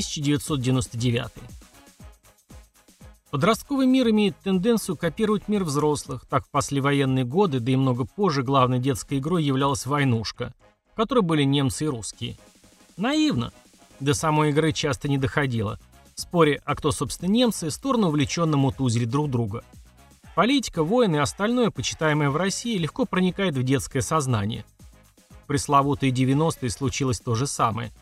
1999. Подростковый мир имеет тенденцию копировать мир взрослых. Так в послевоенные годы, да и много позже, главной детской игрой являлась «Войнушка», в которой были немцы и русские. Наивно. До самой игры часто не доходило. В споре, а кто, собственно, немцы, стороны увлеченно мутузили друг друга. Политика, войны и остальное, почитаемое в России, легко проникает в детское сознание. В пресловутые 90-е случилось то же самое –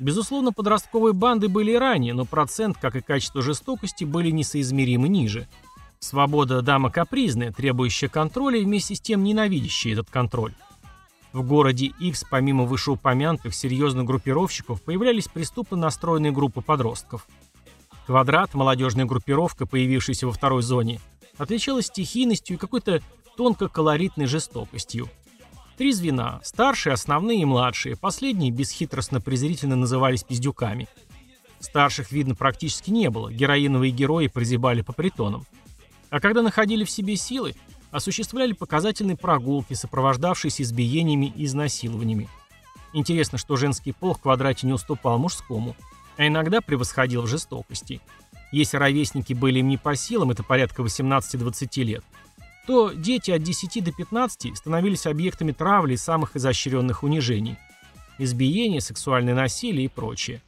Безусловно, подростковые банды были и ранее, но процент, как и качество жестокости, были несоизмеримо ниже. Свобода – дама капризная, требующая контроля и вместе с тем ненавидящая этот контроль. В городе X, помимо вышеупомянутых серьезных группировщиков, появлялись преступно настроенные группы подростков. Квадрат, молодежная группировка, появившаяся во второй зоне, отличалась стихийностью и какой-то тонко-колоритной жестокостью. Три звена – старшие, основные и младшие. Последние бесхитростно-презрительно назывались пиздюками. Старших, видно, практически не было. Героиновые герои прозябали по притонам. А когда находили в себе силы, осуществляли показательные прогулки, сопровождавшиеся избиениями и изнасилованиями. Интересно, что женский пол в квадрате не уступал мужскому, а иногда превосходил в жестокости. Если ровесники были им не по силам, это порядка 18-20 лет, то дети от 10 до 15 становились объектами травли и самых изощренных унижений. Избиение, сексуальное насилие и прочее.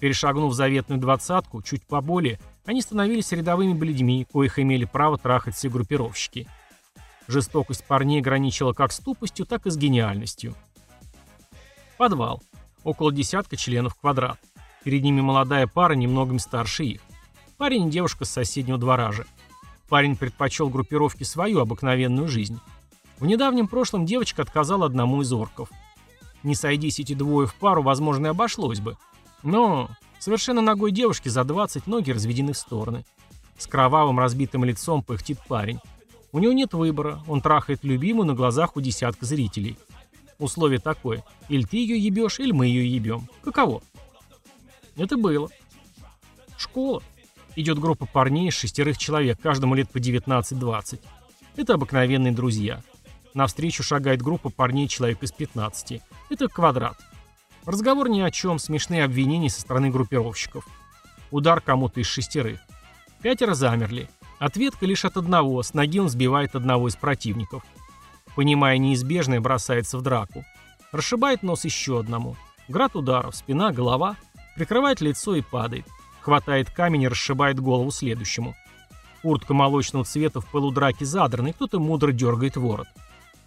Перешагнув заветную двадцатку, чуть поболее, они становились рядовыми бледьми, коих имели право трахать все группировщики. Жестокость парней граничила как с тупостью, так и с гениальностью. Подвал. Около десятка членов квадрат. Перед ними молодая пара, немногим старше их. Парень и девушка с соседнего двора же. Парень предпочел группировке свою обыкновенную жизнь. В недавнем прошлом девочка отказала одному из орков. Не сойдись эти двое в пару, возможно, и обошлось бы. Но совершенно ногой девушки за 20 ноги разведены в стороны. С кровавым разбитым лицом пыхтит парень. У него нет выбора, он трахает любимую на глазах у десятка зрителей. Условие такое. Или ты ее ебешь, или мы ее ебем. Каково? Это было. Школа. Идет группа парней из шестерых человек, каждому лет по 19-20. Это обыкновенные друзья. Навстречу шагает группа парней человек из 15. Это квадрат. Разговор ни о чем, смешные обвинения со стороны группировщиков. Удар кому-то из шестерых. Пятеро замерли. Ответка лишь от одного, с ноги он сбивает одного из противников. Понимая неизбежное, бросается в драку. Расшибает нос еще одному. Град ударов, спина, голова. Прикрывает лицо и падает. Хватает камень и расшибает голову следующему. Куртка молочного цвета в пылу драки задрана, и кто-то мудро дергает ворот.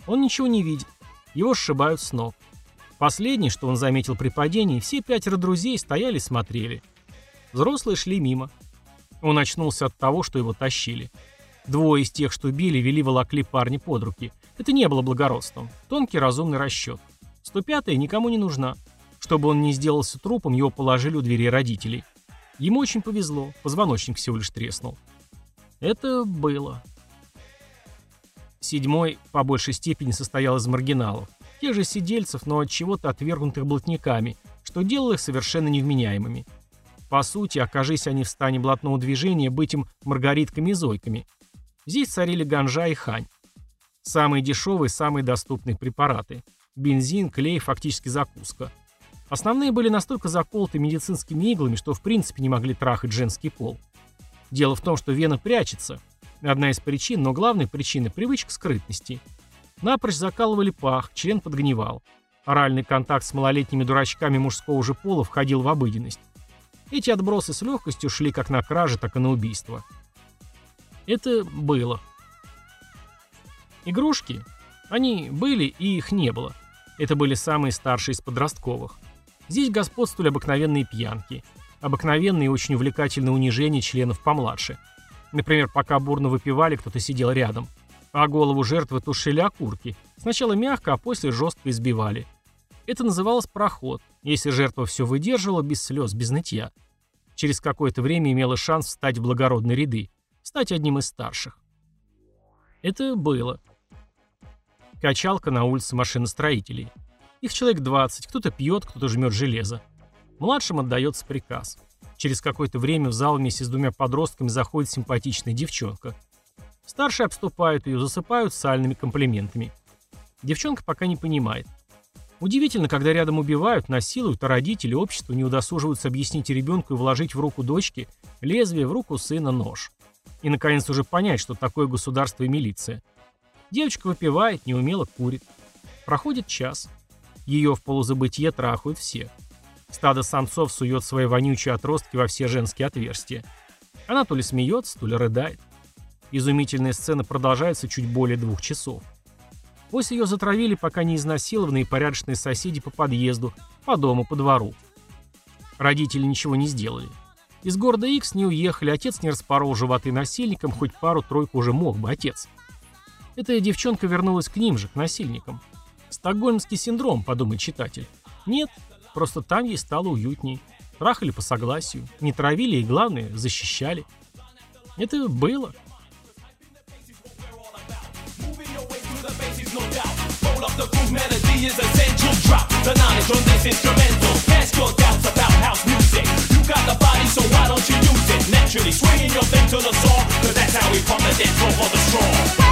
Он ничего не видит. Его сшибают с ног. Последний, что он заметил при падении, все пятеро друзей стояли и смотрели. Взрослые шли мимо. Он очнулся от того, что его тащили. Двое из тех, что били, вели волокли парни под руки. Это не было благородством. Тонкий разумный расчет. 105-я никому не нужна. Чтобы он не сделался трупом, его положили у дверей родителей. Ему очень повезло, позвоночник всего лишь треснул. Это было. Седьмой по большей степени состоял из маргиналов. Тех же сидельцев, но от чего-то отвергнутых блатниками, что делало их совершенно невменяемыми. По сути, окажись они в стане блатного движения, быть им маргаритками и зойками. Здесь царили ганжа и хань. Самые дешевые, самые доступные препараты. Бензин, клей, фактически закуска – Основные были настолько заколоты медицинскими иглами, что в принципе не могли трахать женский пол. Дело в том, что вена прячется. Одна из причин, но главной причиной – привычка скрытности. Напрочь закалывали пах, член подгнивал. Оральный контакт с малолетними дурачками мужского же пола входил в обыденность. Эти отбросы с легкостью шли как на кражи, так и на убийство. Это было. Игрушки? Они были, и их не было. Это были самые старшие из подростковых. Здесь господствовали обыкновенные пьянки. Обыкновенные и очень увлекательные унижения членов помладше. Например, пока бурно выпивали, кто-то сидел рядом. А голову жертвы тушили окурки. Сначала мягко, а после жестко избивали. Это называлось проход, если жертва все выдерживала без слез, без нытья. Через какое-то время имела шанс встать в благородные ряды, стать одним из старших. Это было. Качалка на улице машиностроителей. Их человек 20, кто-то пьет, кто-то жмет железо. Младшим отдается приказ. Через какое-то время в зал вместе с двумя подростками заходит симпатичная девчонка. Старшие обступают ее, засыпают сальными комплиментами. Девчонка пока не понимает. Удивительно, когда рядом убивают, насилуют, а родители, общество не удосуживаются объяснить ребенку и вложить в руку дочки лезвие, в руку сына нож. И, наконец, уже понять, что такое государство и милиция. Девочка выпивает, неумело курит. Проходит час. Ее в полузабытие трахают все. Стадо самцов сует свои вонючие отростки во все женские отверстия. Она то ли смеется, то ли рыдает. Изумительная сцена продолжается чуть более двух часов. После ее затравили пока не изнасилованные порядочные соседи по подъезду, по дому, по двору. Родители ничего не сделали. Из города Икс не уехали, отец не распорол животы насильникам, хоть пару-тройку уже мог бы отец. Эта девчонка вернулась к ним же, к насильникам. Стокгольмский синдром, подумает читатель. Нет, просто там ей стало уютней. Трахали по согласию, не травили и, главное, защищали. Это было. Naturally, swinging your thing to the song, cause that's how we pump the dance for the strong.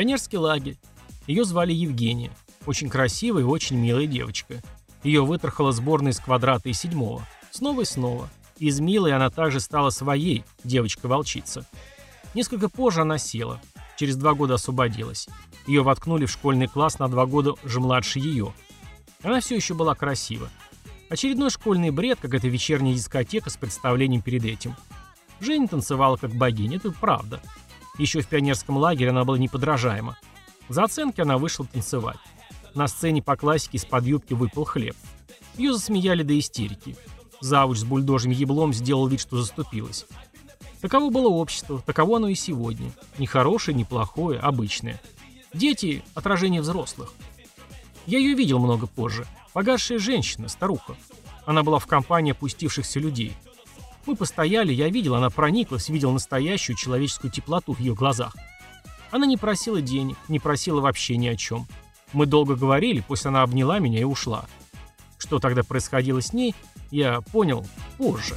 Пионерский лагерь. Ее звали Евгения. Очень красивая и очень милая девочка. Ее вытрахала сборная из квадрата и седьмого. Снова и снова. Из милой она также стала своей, девочка-волчица. Несколько позже она села. Через два года освободилась. Ее воткнули в школьный класс на два года же младше ее. Она все еще была красива. Очередной школьный бред, как эта вечерняя дискотека с представлением перед этим. Женя танцевала как богиня, это правда. Еще в пионерском лагере она была неподражаема. За оценки она вышла танцевать. На сцене по классике из-под юбки выпал хлеб. Ее засмеяли до истерики. Завуч с бульдожьим еблом сделал вид, что заступилась. Таково было общество, таково оно и сегодня. Ни хорошее, ни плохое, обычное. Дети – отражение взрослых. Я ее видел много позже. Погасшая женщина, старуха. Она была в компании опустившихся людей – мы постояли, я видел, она прониклась, видел настоящую человеческую теплоту в ее глазах. Она не просила денег, не просила вообще ни о чем. Мы долго говорили, после она обняла меня и ушла. Что тогда происходило с ней, я понял позже.